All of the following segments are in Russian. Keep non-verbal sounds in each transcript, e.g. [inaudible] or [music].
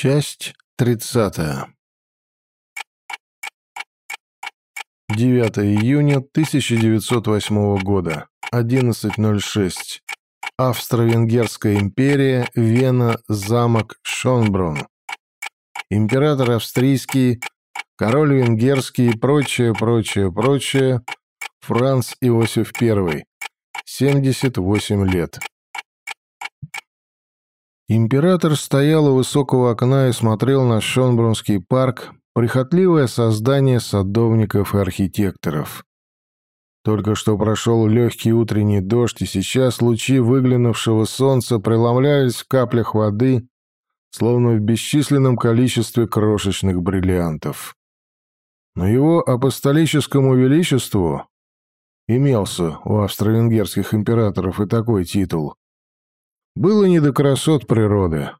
Часть тридцатая. 9 июня 1908 года. 11.06. Австро-Венгерская империя, Вена, замок Шонбрун. Император австрийский, король венгерский и прочее, прочее, прочее. Франц Иосиф I. 78 лет. Император стоял у высокого окна и смотрел на Шонбрунский парк, прихотливое создание садовников и архитекторов. Только что прошел легкий утренний дождь, и сейчас лучи выглянувшего солнца преломлялись в каплях воды, словно в бесчисленном количестве крошечных бриллиантов. Но его апостолическому величеству имелся у австро-венгерских императоров и такой титул было не до красот природы.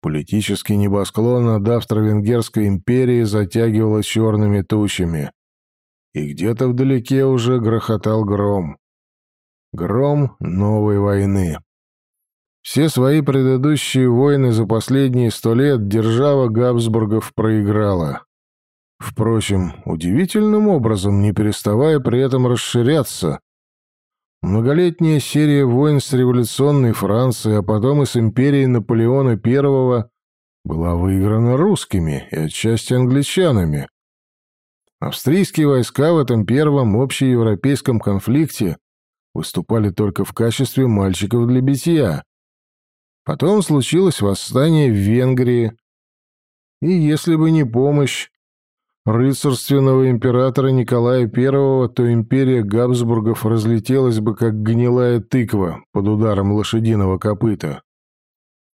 Политический небосклон над Австро-Венгерской империей затягивало черными тучами. И где-то вдалеке уже грохотал гром. Гром новой войны. Все свои предыдущие войны за последние сто лет держава Габсбургов проиграла. Впрочем, удивительным образом, не переставая при этом расширяться, Многолетняя серия войн с революционной Францией, а потом и с империей Наполеона I была выиграна русскими и отчасти англичанами. Австрийские войска в этом первом общеевропейском конфликте выступали только в качестве мальчиков для битья. Потом случилось восстание в Венгрии, и если бы не помощь, рыцарственного императора Николая I, то империя Габсбургов разлетелась бы как гнилая тыква под ударом лошадиного копыта.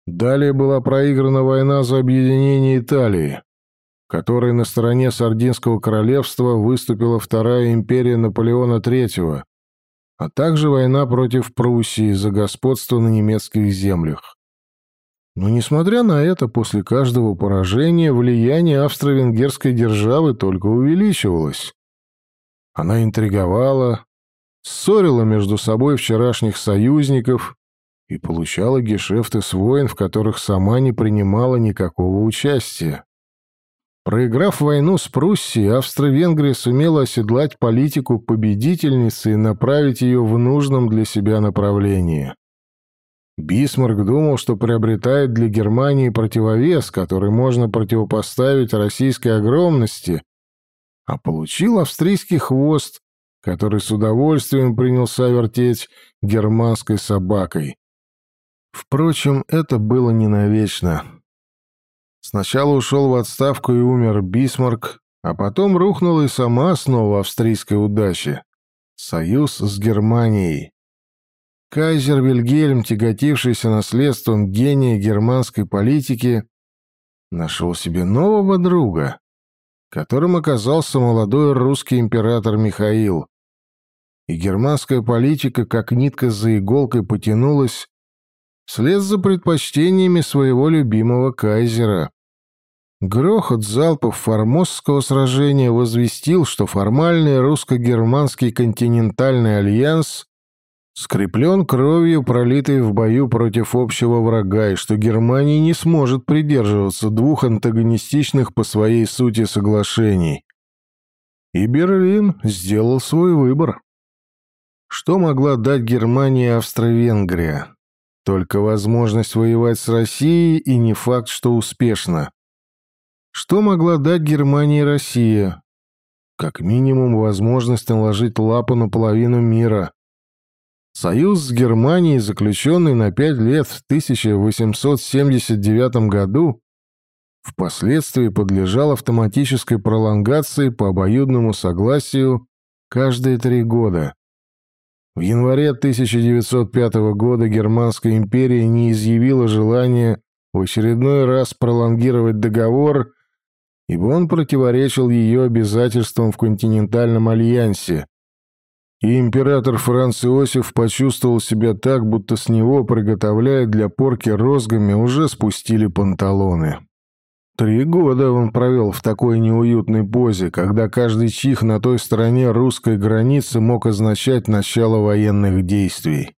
Далее была проиграна война за объединение Италии, которой на стороне Сардинского королевства выступила Вторая империя Наполеона III, а также война против Пруссии за господство на немецких землях. Но, несмотря на это, после каждого поражения влияние австро-венгерской державы только увеличивалось. Она интриговала, ссорила между собой вчерашних союзников и получала гешефты с войн, в которых сама не принимала никакого участия. Проиграв войну с Пруссией, Австро-Венгрия сумела оседлать политику победительницы и направить ее в нужном для себя направлении. Бисмарк думал, что приобретает для Германии противовес, который можно противопоставить российской огромности, а получил австрийский хвост, который с удовольствием принялся вертеть германской собакой. Впрочем, это было не навечно. Сначала ушел в отставку и умер Бисмарк, а потом рухнула и сама основа австрийской удачи — союз с Германией. Кайзер Вильгельм, тяготившийся наследством гения германской политики, нашел себе нового друга, которым оказался молодой русский император Михаил. И германская политика, как нитка за иголкой, потянулась вслед за предпочтениями своего любимого кайзера. Грохот залпов Формозского сражения возвестил, что формальный русско-германский континентальный альянс скреплен кровью, пролитой в бою против общего врага, и что Германия не сможет придерживаться двух антагонистичных по своей сути соглашений. И Берлин сделал свой выбор. Что могла дать Германии Австро-Венгрия? Только возможность воевать с Россией и не факт, что успешно. Что могла дать Германии Россия? Как минимум возможность наложить лапу на половину мира – Союз с Германией, заключенный на пять лет в 1879 году, впоследствии подлежал автоматической пролонгации по обоюдному согласию каждые три года. В январе 1905 года Германская империя не изъявила желания в очередной раз пролонгировать договор, ибо он противоречил ее обязательствам в континентальном альянсе, и император Франц Иосиф почувствовал себя так, будто с него, приготовляя для порки розгами, уже спустили панталоны. Три года он провел в такой неуютной позе, когда каждый чих на той стороне русской границы мог означать начало военных действий.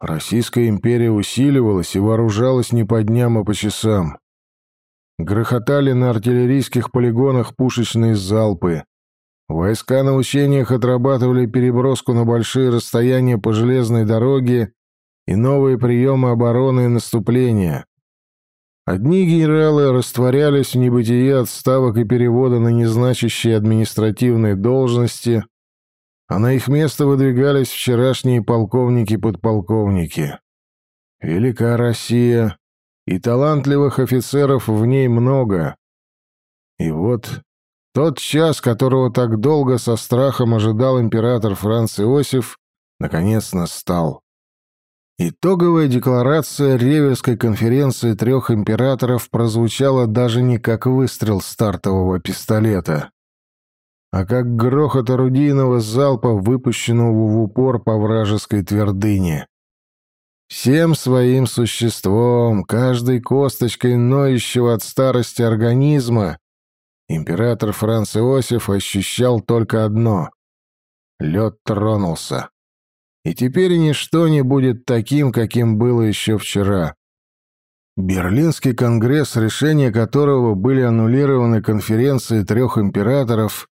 Российская империя усиливалась и вооружалась не по дням, а по часам. Грохотали на артиллерийских полигонах пушечные залпы. Войска на учениях отрабатывали переброску на большие расстояния по железной дороге и новые приемы обороны и наступления. Одни генералы растворялись в небытие отставок и перевода на незначащие административные должности, а на их место выдвигались вчерашние полковники-подполковники. Велика Россия, и талантливых офицеров в ней много. И вот тот час, которого так долго со страхом ожидал император Франц Иосиф, наконец настал. Итоговая декларация Ревельской конференции трех императоров прозвучала даже не как выстрел стартового пистолета, а как грохот орудийного залпа, выпущенного в упор по вражеской твердыне. Всем своим существом, каждой косточкой ноющего от старости организма, император Франц Иосиф ощущал только одно — лед тронулся. И теперь ничто не будет таким, каким было еще вчера. Берлинский конгресс, решения которого были аннулированы конференцией трех императоров,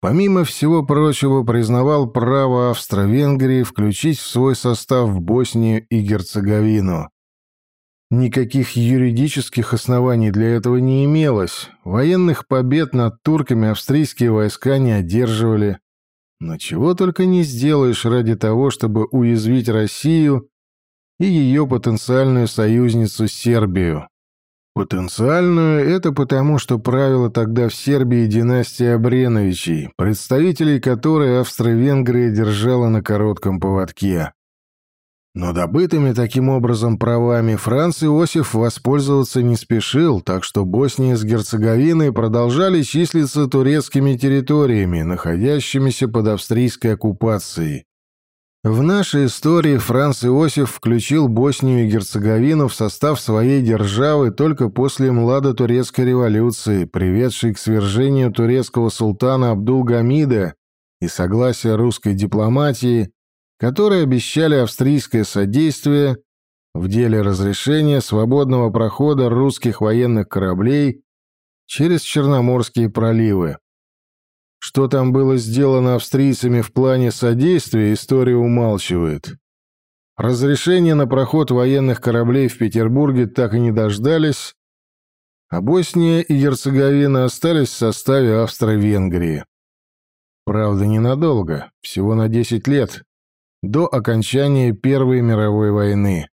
помимо всего прочего, признавал право Австро-Венгрии включить в свой состав Боснию и Герцеговину. Никаких юридических оснований для этого не имелось. Военных побед над турками австрийские войска не одерживали. Но чего только не сделаешь ради того, чтобы уязвить Россию и ее потенциальную союзницу Сербию. Потенциальную — это потому, что правила тогда в Сербии династия Абреновичей, представителей которой Австро-Венгрия держала на коротком поводке. Но добытыми таким образом правами Франц Иосиф воспользоваться не спешил, так что Босния с Герцеговиной продолжали числиться турецкими территориями, находящимися под австрийской оккупацией. В нашей истории Франц Иосиф включил Боснию и Герцеговину в состав своей державы только после Младо-турецкой революции, приведшей к свержению турецкого султана Абдул-Гамида и согласия русской дипломатии, которые обещали австрийское содействие в деле разрешения свободного прохода русских военных кораблей через Черноморские проливы. Что там было сделано австрийцами в плане содействия, история умалчивает. Разрешения на проход военных кораблей в Петербурге так и не дождались, а Босния и Герцеговина остались в составе Австро-Венгрии. Правда, ненадолго, всего на 10 лет, до окончания Первой мировой войны.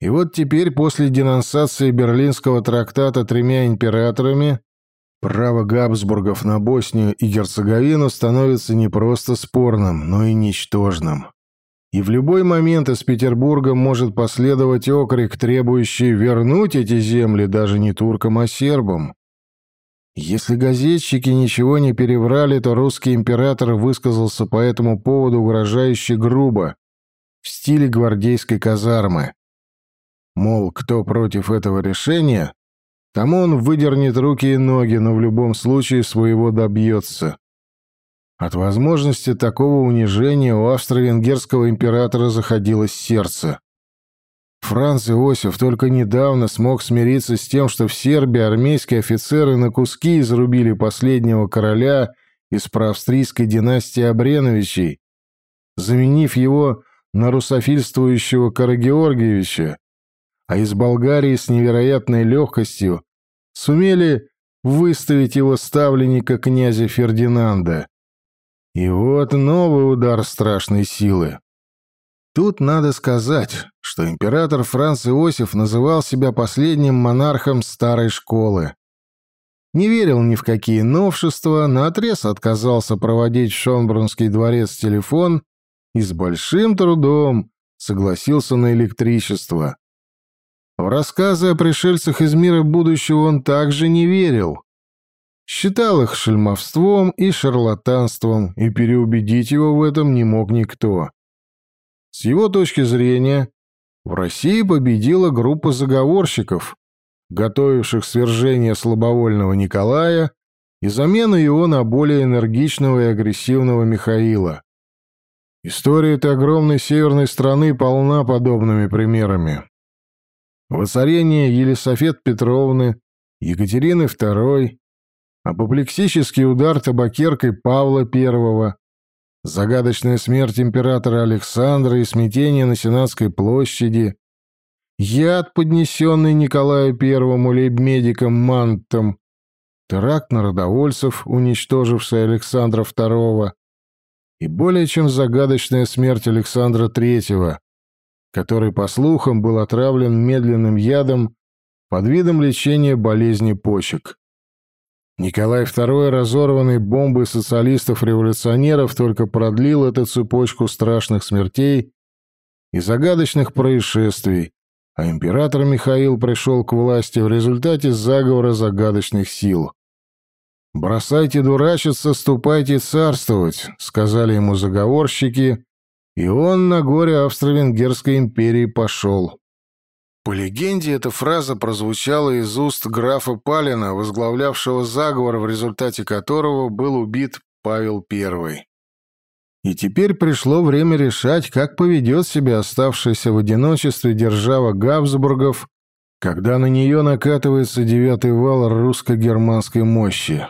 И вот теперь, после денонсации Берлинского трактата тремя императорами, Право Габсбургов на Боснию и Герцеговину становится не просто спорным, но и ничтожным. И в любой момент из Петербурга может последовать окрик, требующий вернуть эти земли даже не туркам, а сербам. Если газетчики ничего не переврали, то русский император высказался по этому поводу угрожающе грубо, в стиле гвардейской казармы. Мол, кто против этого решения, Тому он выдернет руки и ноги, но в любом случае своего добьется. От возможности такого унижения у австро-венгерского императора заходилось сердце. Франц Иосиф только недавно смог смириться с тем, что в Сербии армейские офицеры на куски изрубили последнего короля из проавстрийской династии Абреновичей, заменив его на русофильствующего Карагеоргиевича, а из Болгарии с невероятной легкостью сумели выставить его ставленника князя Фердинанда. И вот новый удар страшной силы. Тут надо сказать, что император Франц Иосиф называл себя последним монархом старой школы. Не верил ни в какие новшества, наотрез отказался проводить в Шонбрунский дворец телефон и с большим трудом согласился на электричество. В рассказы о пришельцах из мира будущего он также не верил. Считал их шельмовством и шарлатанством, и переубедить его в этом не мог никто. С его точки зрения, в России победила группа заговорщиков, готовивших свержение слабовольного Николая и замену его на более энергичного и агрессивного Михаила. История этой огромной северной страны полна подобными примерами. Воцарение Елисофет Петровны, Екатерины II, апоплексический удар табакеркой Павла I, загадочная смерть императора Александра и смятение на Сенатской площади, яд, поднесенный Николаю I лейб-медиком Мантом, теракт народовольцев, уничтоживший Александра II, и более чем загадочная смерть Александра III, который, по слухам, был отравлен медленным ядом под видом лечения болезни почек. Николай II, разорванный бомбой социалистов-революционеров, только продлил эту цепочку страшных смертей и загадочных происшествий, а император Михаил пришел к власти в результате заговора загадочных сил. «Бросайте дурачиться, ступайте царствовать», — сказали ему заговорщики, и он на горе Австро-Венгерской империи пошел. Легенде, эта фраза прозвучала из уст графа Палина, возглавлявшего заговор, в результате которого был убит Павел I. И теперь пришло время решать, как поведет себя оставшаяся в одиночестве держава Габсбургов, когда на нее накатывается девятый вал русско-германской мощи.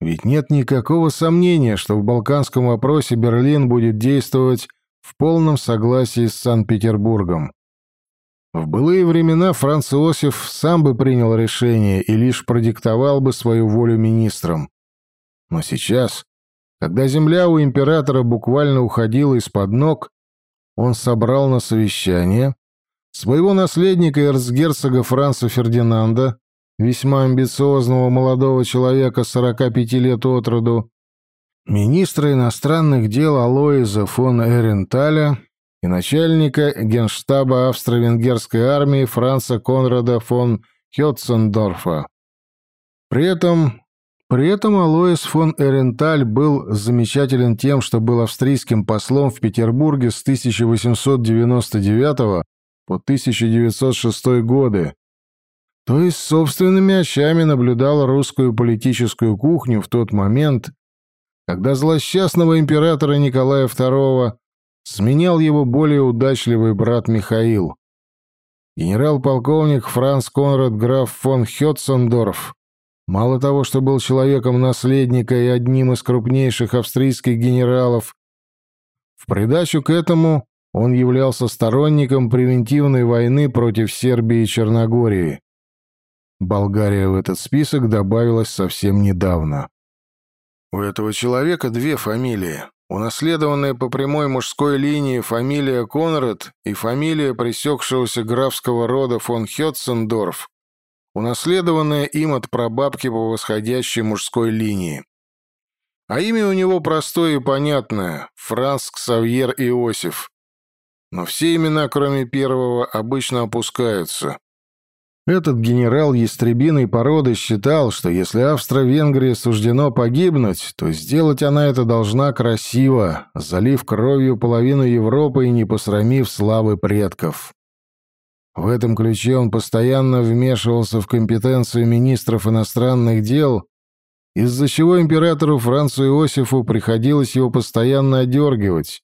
Ведь нет никакого сомнения, что в балканском вопросе Берлин будет действовать в полном согласии с Санкт-Петербургом. В былые времена Франц Иосиф сам бы принял решение и лишь продиктовал бы свою волю министрам. Но сейчас, когда земля у императора буквально уходила из-под ног, он собрал на совещание своего наследника эрцгерцога Франца Фердинанда, весьма амбициозного молодого человека 45 лет от роду, министра иностранных дел Алоиза фон Эренталя и начальника генштаба австро-венгерской армии Франца Конрада фон Хетцендорфа. При этом, при этом Алоис фон Эренталь был замечателен тем, что был австрийским послом в Петербурге с 1899 по 1906 годы, то есть собственными очами наблюдал русскую политическую кухню в тот момент, когда злосчастного императора Николая II сменял его более удачливый брат Михаил. Генерал-полковник Франц Конрад граф фон Хетцендорф мало того, что был человеком наследника и одним из крупнейших австрийских генералов, в придачу к этому он являлся сторонником превентивной войны против Сербии и Черногории. Болгария в этот список добавилась совсем недавно. У этого человека две фамилии. Унаследованная по прямой мужской линии фамилия Конрад и фамилия пресекшегося графского рода фон Хетцендорф, унаследованная им от прабабки по восходящей мужской линии. А имя у него простое и понятное – Франц Ксавьер Иосиф. Но все имена, кроме первого, обычно опускаются. Этот генерал ястребиной породы считал, что если Австро-Венгрии суждено погибнуть, то сделать она это должна красиво, залив кровью половину Европы и не посрамив славы предков. В этом ключе он постоянно вмешивался в компетенцию министров иностранных дел, из-за чего императору Францу Иосифу приходилось его постоянно одергивать,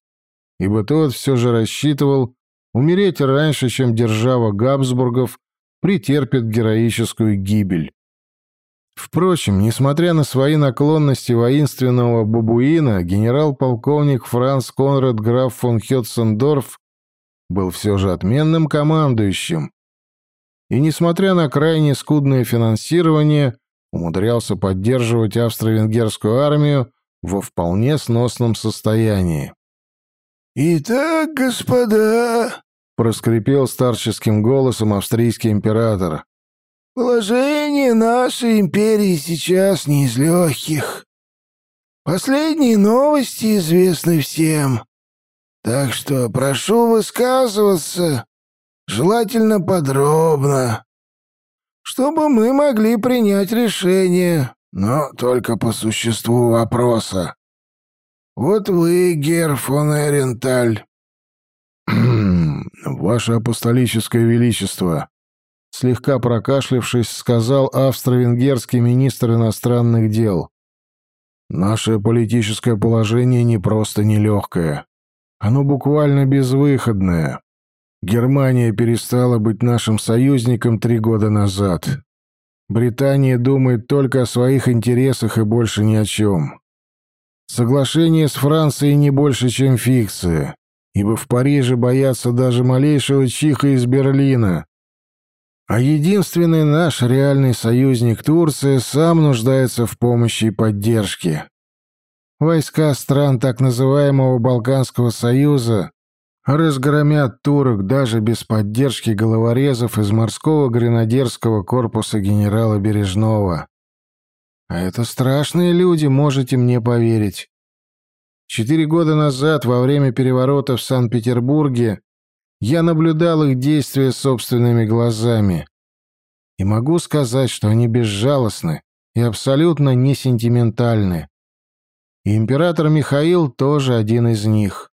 ибо тот все же рассчитывал умереть раньше, чем держава Габсбургов претерпит героическую гибель. Впрочем, несмотря на свои наклонности воинственного бабуина, генерал-полковник Франц Конрад граф фон Хетцендорф был все же отменным командующим и, несмотря на крайне скудное финансирование, умудрялся поддерживать австро-венгерскую армию во вполне сносном состоянии. «Итак, господа», проскрипел старческим голосом австрийский император. «Положение нашей империи сейчас не из легких. Последние новости известны всем, так что прошу высказываться, желательно подробно, чтобы мы могли принять решение, но только по существу вопроса. Вот вы, Гер фон Эренталь, [clears throat] «Ваше апостолическое величество», — слегка прокашлявшись, сказал австро-венгерский министр иностранных дел. «Наше политическое положение не просто нелегкое. Оно буквально безвыходное. Германия перестала быть нашим союзником три года назад. Британия думает только о своих интересах и больше ни о чем. Соглашение с Францией не больше, чем фикция, ибо в Париже боятся даже малейшего чиха из Берлина. А единственный наш реальный союзник Турция сам нуждается в помощи и поддержке. Войска стран так называемого Балканского союза разгромят турок даже без поддержки головорезов из морского гренадерского корпуса генерала Бережного. А это страшные люди, можете мне поверить. Четыре года назад, во время переворота в Санкт-Петербурге, я наблюдал их действия собственными глазами. И могу сказать, что они безжалостны и абсолютно не сентиментальны. И император Михаил тоже один из них.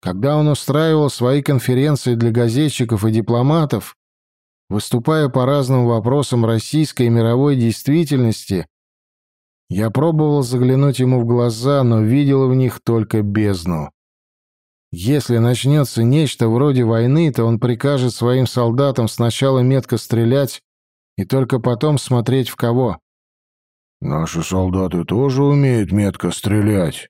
Когда он устраивал свои конференции для газетчиков и дипломатов, выступая по разным вопросам российской и мировой действительности, я пробовал заглянуть ему в глаза, но видел в них только бездну. Если начнется нечто вроде войны, то он прикажет своим солдатам сначала метко стрелять и только потом смотреть в кого. «Наши солдаты тоже умеют метко стрелять»,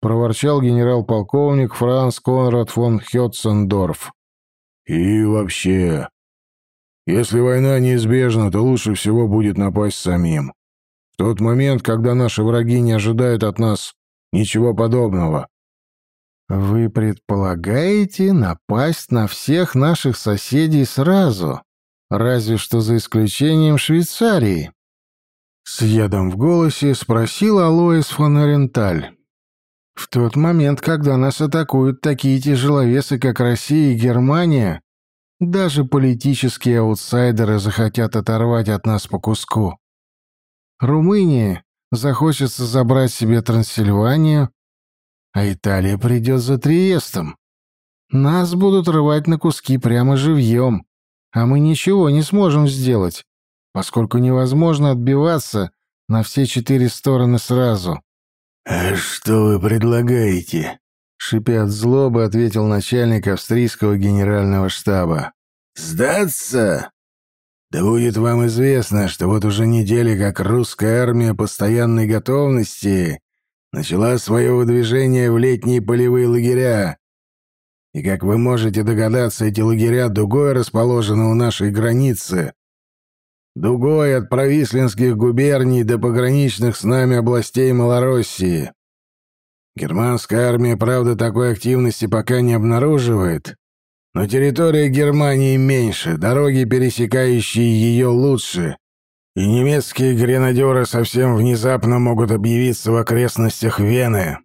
проворчал генерал-полковник Франц Конрад фон Хетцендорф. «И вообще, если война неизбежна, то лучше всего будет напасть самим. В тот момент, когда наши враги не ожидают от нас ничего подобного». «Вы предполагаете напасть на всех наших соседей сразу, разве что за исключением Швейцарии?» С ядом в голосе спросил Алоис фон Оренталь. В тот момент, когда нас атакуют такие тяжеловесы, как Россия и Германия, даже политические аутсайдеры захотят оторвать от нас по куску. Румыния захочется забрать себе Трансильванию, а Италия придет за Триестом. Нас будут рвать на куски прямо живьем, а мы ничего не сможем сделать, поскольку невозможно отбиваться на все четыре стороны сразу. «А что вы предлагаете?» Шипя от злобы, ответил начальник австрийского генерального штаба. «Сдаться? Да будет вам известно, что вот уже недели как русская армия постоянной готовности начала свое выдвижение в летние полевые лагеря. И, как вы можете догадаться, эти лагеря дугой расположены у нашей границы, дугой от провислинских губерний до пограничных с нами областей Малороссии. Германская армия, правда, такой активности пока не обнаруживает, но территория Германии меньше, дороги, пересекающие ее, лучше, и немецкие гренадеры совсем внезапно могут объявиться в окрестностях Вены.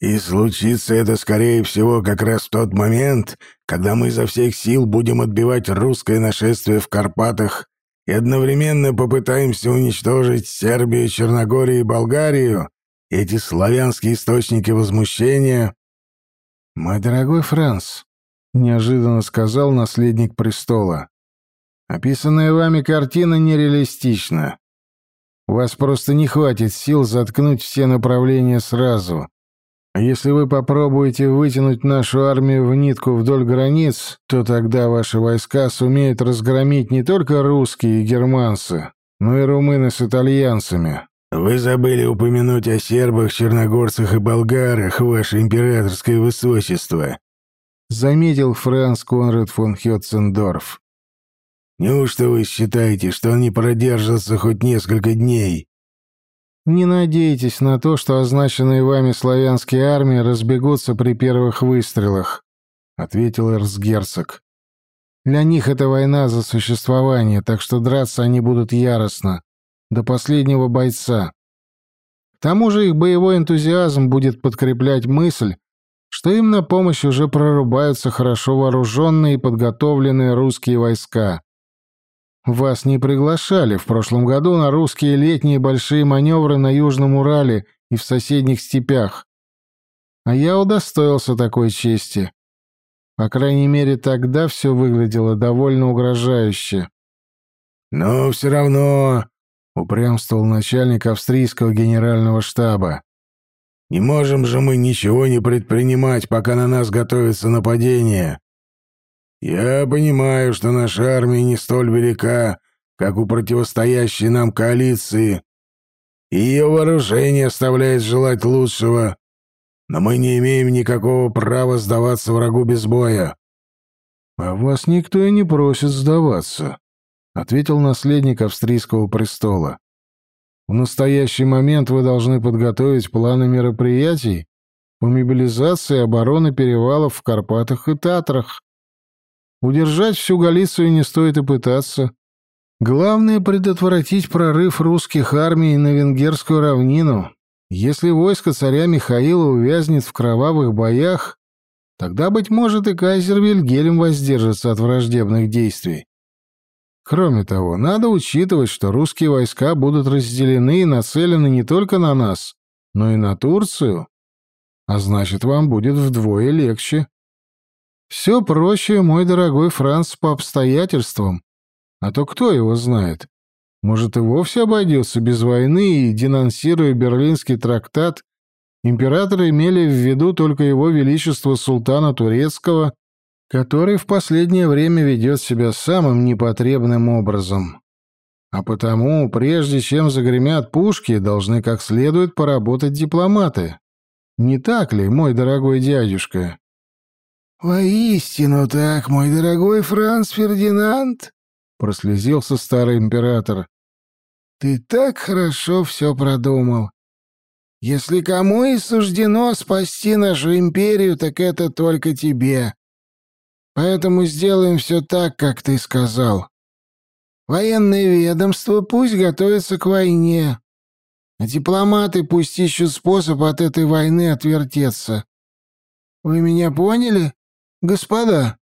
И случится это, скорее всего, как раз в тот момент, когда мы изо всех сил будем отбивать русское нашествие в Карпатах и одновременно попытаемся уничтожить Сербию, Черногорию и Болгарию, эти славянские источники возмущения... «Мой дорогой Франц», — неожиданно сказал наследник престола, — «описанная вами картина нереалистична. У вас просто не хватит сил заткнуть все направления сразу. А если вы попробуете вытянуть нашу армию в нитку вдоль границ, то тогда ваши войска сумеют разгромить не только русские и германцы, но и румыны с итальянцами. Вы забыли упомянуть о сербах, черногорцах и болгарах, ваше императорское высочество, заметил Франц Конрад фон Хетцендорф. Неужто вы считаете, что они продержатся хоть несколько дней? Не надейтесь на то, что означенные вами славянские армии разбегутся при первых выстрелах, ответил эрцгерцог. Для них это война за существование, так что драться они будут яростно, до последнего бойца. К тому же их боевой энтузиазм будет подкреплять мысль, что им на помощь уже прорубаются хорошо вооруженные и подготовленные русские войска. Вас не приглашали в прошлом году на русские летние большие маневры на Южном Урале и в соседних степях. А я удостоился такой чести. По крайней мере, тогда все выглядело довольно угрожающе. «Но все равно», — упрямствовал начальник австрийского генерального штаба, «не можем же мы ничего не предпринимать, пока на нас готовится нападение. Я понимаю, что наша армия не столь велика, как у противостоящей нам коалиции. Ее вооружение оставляет желать лучшего, но мы не имеем никакого права сдаваться врагу без боя». «А вас никто и не просит сдаваться», — ответил наследник австрийского престола. «В настоящий момент вы должны подготовить планы мероприятий по мобилизации обороны перевалов в Карпатах и Татрах. Удержать всю Галицию не стоит и пытаться. Главное — предотвратить прорыв русских армий на Венгерскую равнину. Если войско царя Михаила увязнет в кровавых боях, тогда, быть может, и кайзер Вильгельм воздержится от враждебных действий. Кроме того, надо учитывать, что русские войска будут разделены и нацелены не только на нас, но и на Турцию. А значит, вам будет вдвое легче. Все проще, мой дорогой Франц, по обстоятельствам. А то кто его знает? Может, и вовсе обойдется без войны, и, денонсируя Берлинский трактат, императоры имели в виду только его величество султана турецкого, который в последнее время ведет себя самым непотребным образом. А потому, прежде чем загремят пушки, должны как следует поработать дипломаты. Не так ли, мой дорогой дядюшка? «Воистину так, мой дорогой Франц Фердинанд!» — прослезился старый император. «Ты так хорошо все продумал. Если кому и суждено спасти нашу империю, так это только тебе. Поэтому сделаем все так, как ты сказал. Военное ведомство пусть готовится к войне, а дипломаты пусть ищут способ от этой войны отвертеться. Вы меня поняли?» господа?»